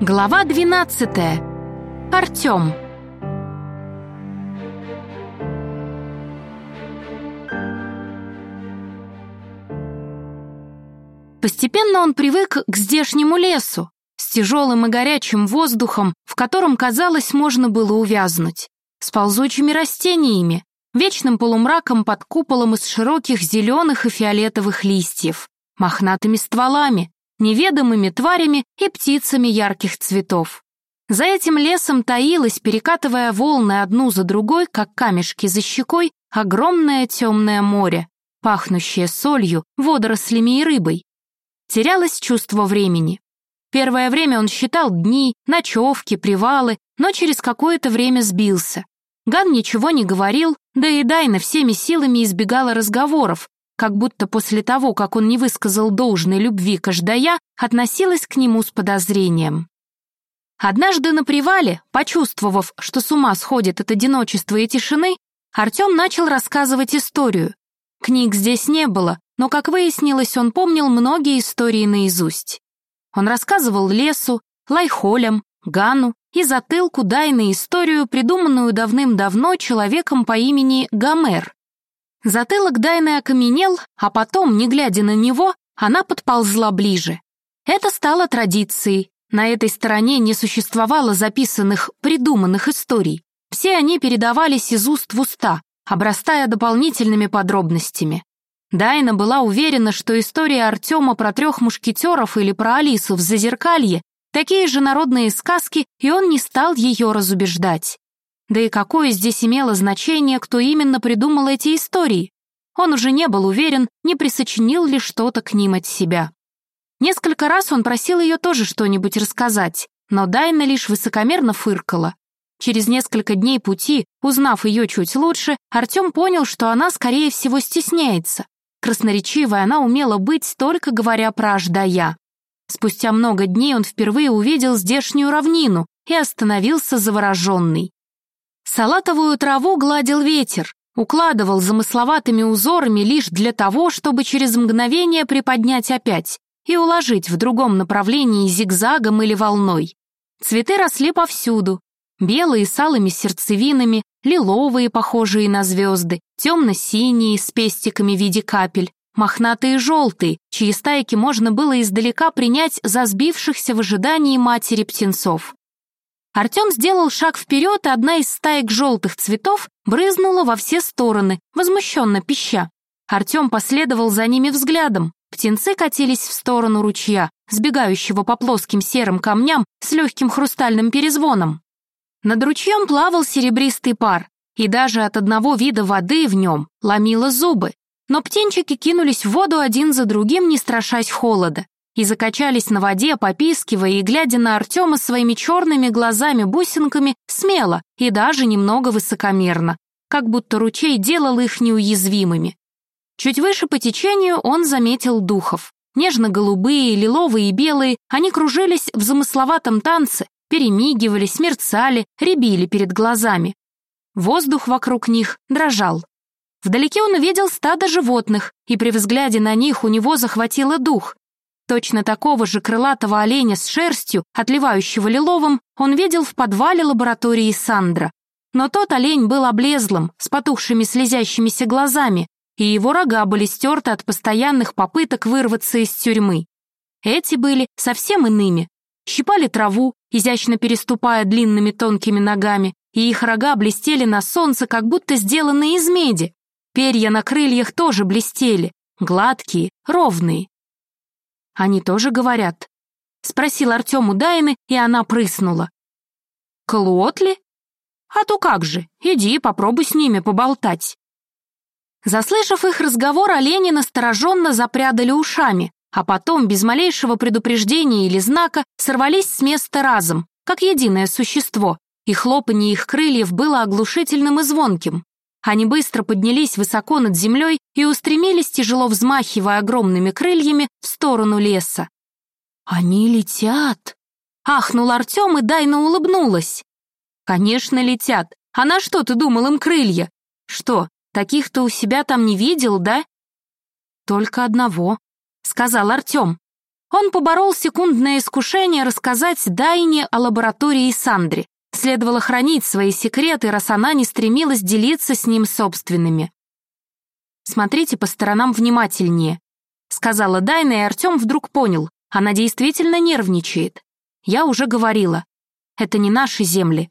Глава 12. Артём. Постепенно он привык к здешнему лесу, с тяжелым и горячим воздухом, в котором, казалось, можно было увязнуть, с ползучими растениями, вечным полумраком под куполом из широких зеленых и фиолетовых листьев, мохнатыми стволами, неведомыми тварями и птицами ярких цветов. За этим лесом таилось, перекатывая волны одну за другой, как камешки за щекой, огромное темное море, пахнущее солью, водорослями и рыбой. Терялось чувство времени. Первое время он считал дни, ночевки, привалы, но через какое-то время сбился. Ган ничего не говорил, да и Дайна всеми силами избегала разговоров, как будто после того, как он не высказал должной любви к Аждая, относилась к нему с подозрением. Однажды на привале, почувствовав, что с ума сходит от одиночества и тишины, Артем начал рассказывать историю. Книг здесь не было, но, как выяснилось, он помнил многие истории наизусть. Он рассказывал лесу, лайхолям, Гану и затылку Дайны историю, придуманную давным-давно человеком по имени Гомер. Затылок Дайны окаменел, а потом, не глядя на него, она подползла ближе. Это стало традицией. На этой стороне не существовало записанных, придуманных историй. Все они передавались из уст в уста, обрастая дополнительными подробностями. Дайна была уверена, что история Артема про трех мушкетеров или про Алису в Зазеркалье такие же народные сказки, и он не стал ее разубеждать. Да и какое здесь имело значение, кто именно придумал эти истории? Он уже не был уверен, не присочинил ли что-то к ним от себя. Несколько раз он просил ее тоже что-нибудь рассказать, но Дайна лишь высокомерно фыркала. Через несколько дней пути, узнав ее чуть лучше, Артем понял, что она, скорее всего, стесняется. Красноречивой она умела быть, только говоря про Аждая. Спустя много дней он впервые увидел здешнюю равнину и остановился завороженный. Салатовую траву гладил ветер, укладывал замысловатыми узорами лишь для того, чтобы через мгновение приподнять опять и уложить в другом направлении зигзагом или волной. Цветы росли повсюду, белые с алыми сердцевинами, лиловые, похожие на звезды, темно-синие с пестиками в виде капель, мохнатые желтые, чьи стайки можно было издалека принять за сбившихся в ожидании матери птенцов. Артем сделал шаг вперед, и одна из стаек желтых цветов брызнула во все стороны, возмущенно пища. Артем последовал за ними взглядом. Птенцы катились в сторону ручья, сбегающего по плоским серым камням с легким хрустальным перезвоном. Над ручьем плавал серебристый пар, и даже от одного вида воды в нем ломило зубы. Но птенчики кинулись в воду один за другим, не страшась холода, и закачались на воде, попискивая и глядя на Артема своими черными глазами-бусинками смело и даже немного высокомерно, как будто ручей делал их неуязвимыми. Чуть выше по течению он заметил духов. Нежно-голубые, лиловые и белые, они кружились в замысловатом танце, перемигивались, мерцали, рябили перед глазами. Воздух вокруг них дрожал. Вдалеке он увидел стадо животных, и при взгляде на них у него захватило дух. Точно такого же крылатого оленя с шерстью, отливающего лиловым, он видел в подвале лаборатории Сандра. Но тот олень был облезлым, с потухшими слезящимися глазами, и его рога были стерты от постоянных попыток вырваться из тюрьмы. Эти были совсем иными. Щипали траву, изящно переступая длинными тонкими ногами, и их рога блестели на солнце, как будто сделанные из меди. Перья на крыльях тоже блестели, гладкие, ровные. Они тоже говорят? Спросил Артем у Дайны, и она прыснула. Клотли? А то как же, иди попробуй с ними поболтать. Заслышав их разговор, олени настороженно запрядали ушами, а потом, без малейшего предупреждения или знака, сорвались с места разом, как единое существо, и хлопанье их крыльев было оглушительным и звонким. Они быстро поднялись высоко над землей и устремились, тяжело взмахивая огромными крыльями, в сторону леса. «Они летят!» — ахнул Артем, и Дайна улыбнулась. «Конечно, летят. А на что ты думал им крылья? Что, таких ты у себя там не видел, да?» «Только одного», — сказал Артем. Он поборол секундное искушение рассказать Дайне о лаборатории Сандре. Следовало хранить свои секреты, раз она не стремилась делиться с ним собственными. «Смотрите по сторонам внимательнее», — сказала Дайна, и Артем вдруг понял, она действительно нервничает. Я уже говорила, это не наши земли.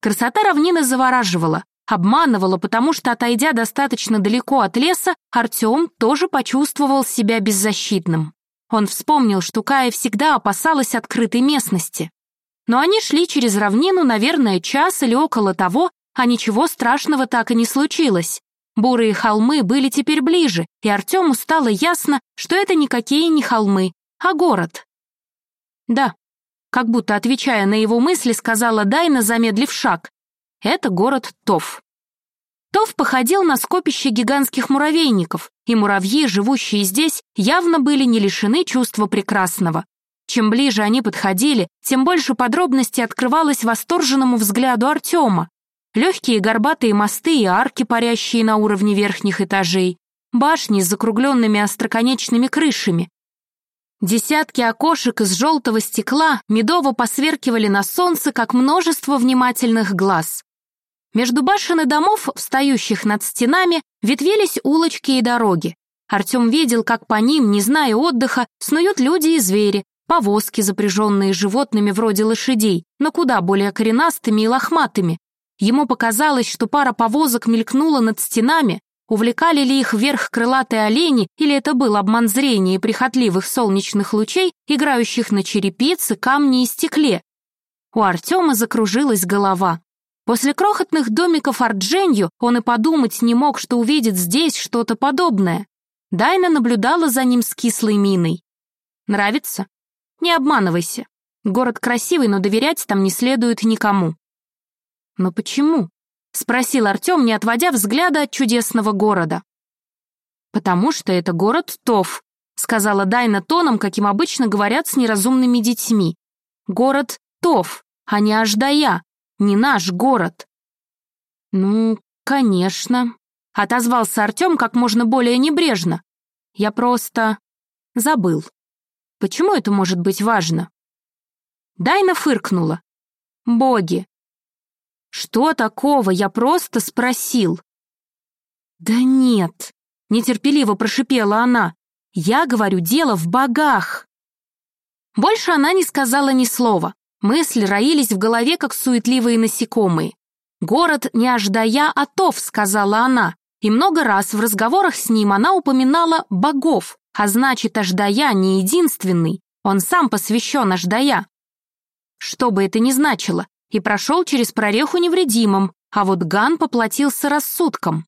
Красота равнины завораживала, обманывала, потому что, отойдя достаточно далеко от леса, Артем тоже почувствовал себя беззащитным. Он вспомнил, что Кая всегда опасалась открытой местности. Но они шли через равнину, наверное, час или около того, а ничего страшного так и не случилось. Бурые холмы были теперь ближе, и Артему стало ясно, что это никакие не холмы, а город. Да, как будто отвечая на его мысли, сказала Дайна, замедлив шаг. Это город Тов. Тов походил на скопище гигантских муравейников, и муравьи, живущие здесь, явно были не лишены чувства прекрасного. Чем ближе они подходили, тем больше подробностей открывалось восторженному взгляду Артема. Легкие горбатые мосты и арки, парящие на уровне верхних этажей, башни с закругленными остроконечными крышами. Десятки окошек из желтого стекла медово посверкивали на солнце, как множество внимательных глаз. Между башен и домов, встающих над стенами, ветвились улочки и дороги. Артем видел, как по ним, не зная отдыха, снуют люди и звери, повозки, запряженные животными вроде лошадей, но куда более коренастыми и лохматыми. Ему показалось, что пара повозок мелькнула над стенами, увлекали ли их вверх крылатые олени, или это был обман зрения и прихотливых солнечных лучей, играющих на черепице, камне и стекле. У Артема закружилась голова. После крохотных домиков Ардженью он и подумать не мог, что увидит здесь что-то подобное. Дайна наблюдала за ним с кислой миной. «Нравится? Не обманывайся. Город красивый, но доверять там не следует никому». «Но почему?» — спросил Артем, не отводя взгляда от чудесного города. «Потому что это город Тов», — сказала Дайна тоном, каким обычно говорят с неразумными детьми. «Город Тов, а не Аждая не наш город». «Ну, конечно», — отозвался Артем как можно более небрежно. «Я просто забыл. Почему это может быть важно?» Дайна фыркнула. «Боги!» «Что такого? Я просто спросил». «Да нет», — нетерпеливо прошипела она. «Я говорю, дело в богах». Больше она не сказала ни слова. Мысли роились в голове, как суетливые насекомые. «Город не Аждая, а Тов», — сказала она, и много раз в разговорах с ним она упоминала богов, а значит, Аждая не единственный, он сам посвящен Аждая. Что бы это ни значило, и прошел через прореху невредимым, а вот Ган поплатился рассудком.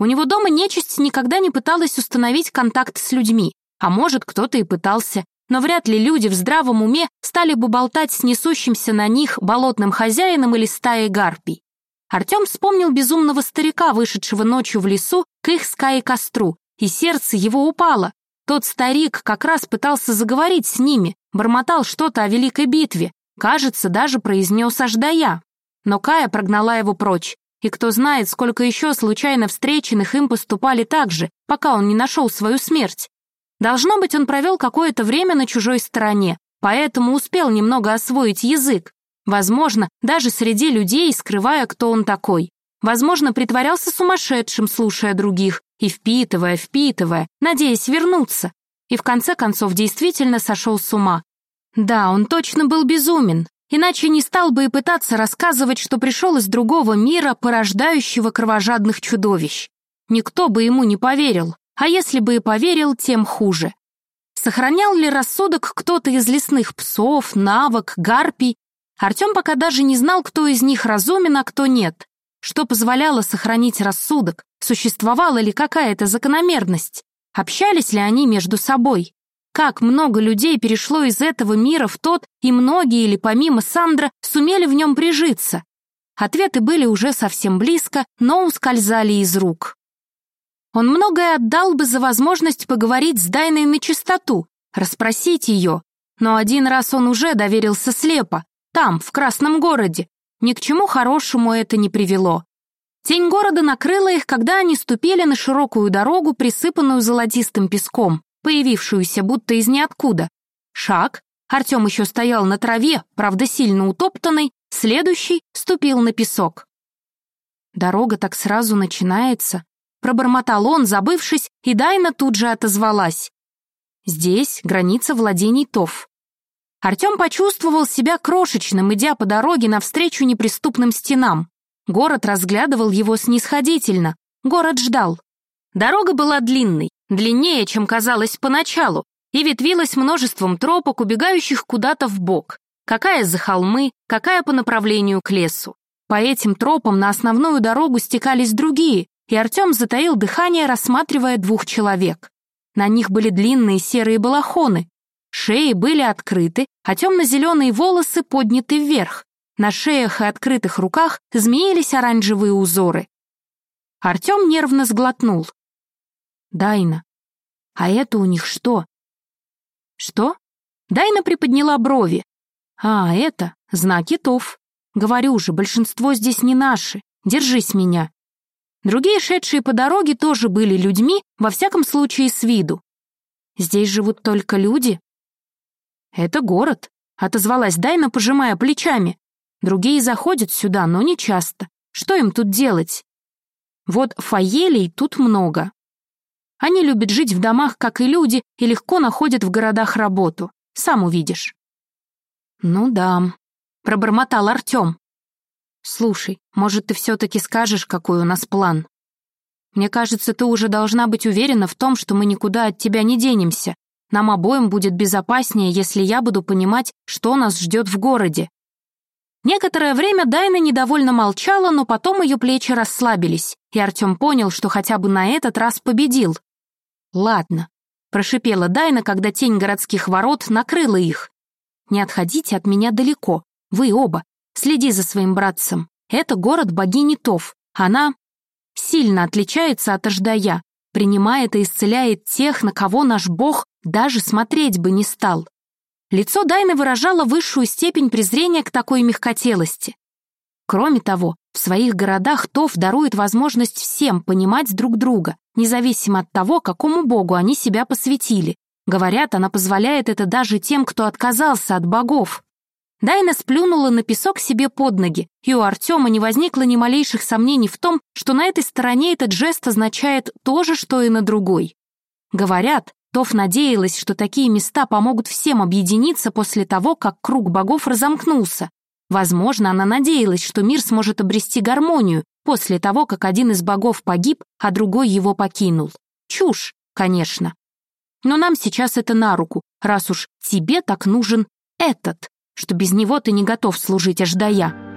У него дома нечисть никогда не пыталась установить контакт с людьми, а может, кто-то и пытался, но вряд ли люди в здравом уме стали бы болтать с несущимся на них болотным хозяином или стаей гарпий. Артем вспомнил безумного старика, вышедшего ночью в лесу к их скае костру, и сердце его упало. Тот старик как раз пытался заговорить с ними, бормотал что-то о великой битве, кажется, даже произнес Аждая. Но Кая прогнала его прочь, и кто знает, сколько еще случайно встреченных им поступали так же, пока он не нашел свою смерть. Должно быть, он провел какое-то время на чужой стороне, поэтому успел немного освоить язык. Возможно, даже среди людей, скрывая, кто он такой. Возможно, притворялся сумасшедшим, слушая других, и впитывая, впитывая, надеясь вернуться. И в конце концов действительно сошел с ума. Да, он точно был безумен, иначе не стал бы и пытаться рассказывать, что пришел из другого мира, порождающего кровожадных чудовищ. Никто бы ему не поверил. А если бы и поверил, тем хуже. Сохранял ли рассудок кто-то из лесных псов, навок, гарпий? Артем пока даже не знал, кто из них разумен, а кто нет. Что позволяло сохранить рассудок? Существовала ли какая-то закономерность? Общались ли они между собой? Как много людей перешло из этого мира в тот, и многие или помимо Сандра сумели в нем прижиться? Ответы были уже совсем близко, но ускользали из рук. Он многое отдал бы за возможность поговорить с Дайной на чистоту, расспросить ее. Но один раз он уже доверился слепо, там, в Красном городе. Ни к чему хорошему это не привело. Тень города накрыла их, когда они ступили на широкую дорогу, присыпанную золотистым песком, появившуюся будто из ниоткуда, Шаг. Артем еще стоял на траве, правда, сильно утоптанной. Следующий ступил на песок. Дорога так сразу начинается. Пробормотал он, забывшись, и Дайна тут же отозвалась. Здесь граница владений Тов. Артем почувствовал себя крошечным, идя по дороге навстречу неприступным стенам. Город разглядывал его снисходительно. Город ждал. Дорога была длинной, длиннее, чем казалось поначалу, и ветвилась множеством тропок, убегающих куда-то в бок. Какая за холмы, какая по направлению к лесу. По этим тропам на основную дорогу стекались другие, и Артем затаил дыхание, рассматривая двух человек. На них были длинные серые балахоны, шеи были открыты, а темно-зеленые волосы подняты вверх. На шеях и открытых руках змеились оранжевые узоры. Артем нервно сглотнул. «Дайна, а это у них что?» «Что?» Дайна приподняла брови. «А, это знаки ТОВ. Говорю же, большинство здесь не наши. Держись меня». Другие, шедшие по дороге, тоже были людьми, во всяком случае, с виду. «Здесь живут только люди?» «Это город», — отозвалась Дайна, пожимая плечами. «Другие заходят сюда, но не часто. Что им тут делать?» «Вот фаелей тут много. Они любят жить в домах, как и люди, и легко находят в городах работу. Сам увидишь». «Ну да», — пробормотал Артем. «Слушай, может, ты все-таки скажешь, какой у нас план? Мне кажется, ты уже должна быть уверена в том, что мы никуда от тебя не денемся. Нам обоим будет безопаснее, если я буду понимать, что нас ждет в городе». Некоторое время Дайна недовольно молчала, но потом ее плечи расслабились, и Артем понял, что хотя бы на этот раз победил. «Ладно», — прошипела Дайна, когда тень городских ворот накрыла их. «Не отходите от меня далеко, вы оба, Следи за своим братцем. Это город богини Тов. Она сильно отличается от Аждая, принимает и исцеляет тех, на кого наш бог даже смотреть бы не стал. Лицо Дайны выражало высшую степень презрения к такой мягкотелости. Кроме того, в своих городах Тов дарует возможность всем понимать друг друга, независимо от того, какому богу они себя посвятили. Говорят, она позволяет это даже тем, кто отказался от богов. Дайна сплюнула на песок себе под ноги, и у Артема не возникло ни малейших сомнений в том, что на этой стороне этот жест означает то же, что и на другой. Говорят, Тоф надеялась, что такие места помогут всем объединиться после того, как круг богов разомкнулся. Возможно, она надеялась, что мир сможет обрести гармонию после того, как один из богов погиб, а другой его покинул. Чушь, конечно. Но нам сейчас это на руку, раз уж тебе так нужен этот что без него ты не готов служить Аждая.